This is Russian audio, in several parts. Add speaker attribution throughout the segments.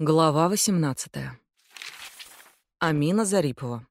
Speaker 1: Глава 18. Амина Зарипова.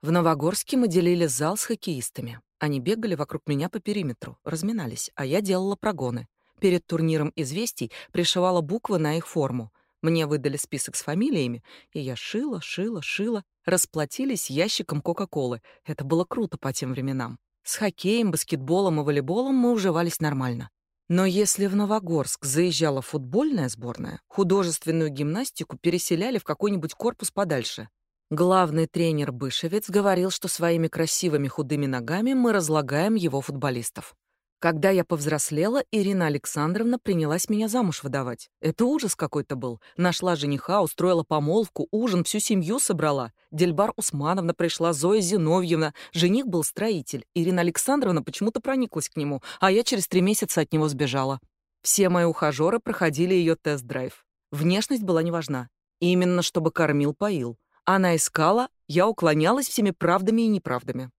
Speaker 1: В Новогорске мы делили зал с хоккеистами. Они бегали вокруг меня по периметру, разминались, а я делала прогоны. Перед турниром известий пришивала буквы на их форму. Мне выдали список с фамилиями, и я шила, шила, шила. Расплатились ящиком Кока-Колы. Это было круто по тем временам. С хоккеем, баскетболом и волейболом мы уживались нормально. Но если в Новогорск заезжала футбольная сборная, художественную гимнастику переселяли в какой-нибудь корпус подальше. Главный тренер Бышевец говорил, что своими красивыми худыми ногами мы разлагаем его футболистов. Когда я повзрослела, Ирина Александровна принялась меня замуж выдавать. Это ужас какой-то был. Нашла жениха, устроила помолвку, ужин, всю семью собрала. Дельбар Усмановна пришла, Зоя Зиновьевна. Жених был строитель. Ирина Александровна почему-то прониклась к нему, а я через три месяца от него сбежала. Все мои ухажеры проходили ее тест-драйв. Внешность была не важна. Именно чтобы кормил-поил. Она искала, я уклонялась всеми правдами и неправдами.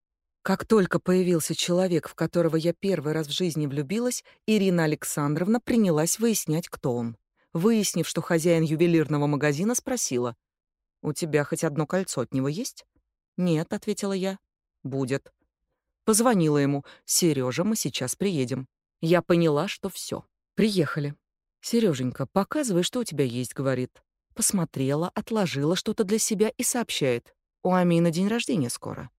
Speaker 1: Как только появился человек, в которого я первый раз в жизни влюбилась, Ирина Александровна принялась выяснять, кто он. Выяснив, что хозяин ювелирного магазина, спросила, «У тебя хоть одно кольцо от него есть?» «Нет», — ответила я. «Будет». Позвонила ему, «Сережа, мы сейчас приедем». Я поняла, что все. Приехали. «Сереженька, показывай, что у тебя есть», — говорит. Посмотрела, отложила что-то для себя и сообщает. «У Амины день рождения скоро».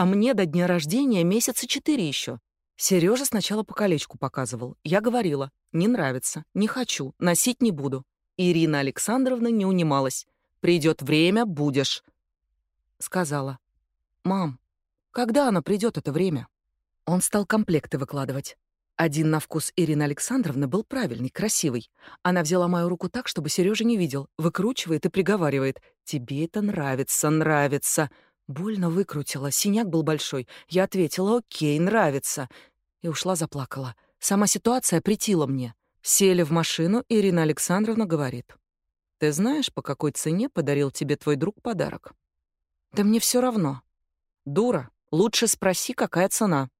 Speaker 1: А мне до дня рождения месяца четыре еще. Сережа сначала по колечку показывал. Я говорила, не нравится, не хочу, носить не буду. Ирина Александровна не унималась. Придет время, будешь. Сказала, мам, когда она придет это время? Он стал комплекты выкладывать. Один на вкус Ирины Александровны был правильный, красивый. Она взяла мою руку так, чтобы Сережа не видел, выкручивает и приговаривает. «Тебе это нравится, нравится». Больно выкрутила, синяк был большой. Я ответила «Окей, нравится». И ушла заплакала. Сама ситуация притила мне. Сели в машину, Ирина Александровна говорит. «Ты знаешь, по какой цене подарил тебе твой друг подарок?» «Да мне все равно». «Дура, лучше спроси, какая цена».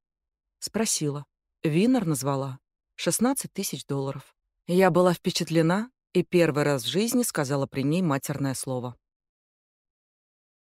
Speaker 1: Спросила. Винер назвала. 16 тысяч долларов. Я была впечатлена и первый раз в жизни сказала при ней матерное слово.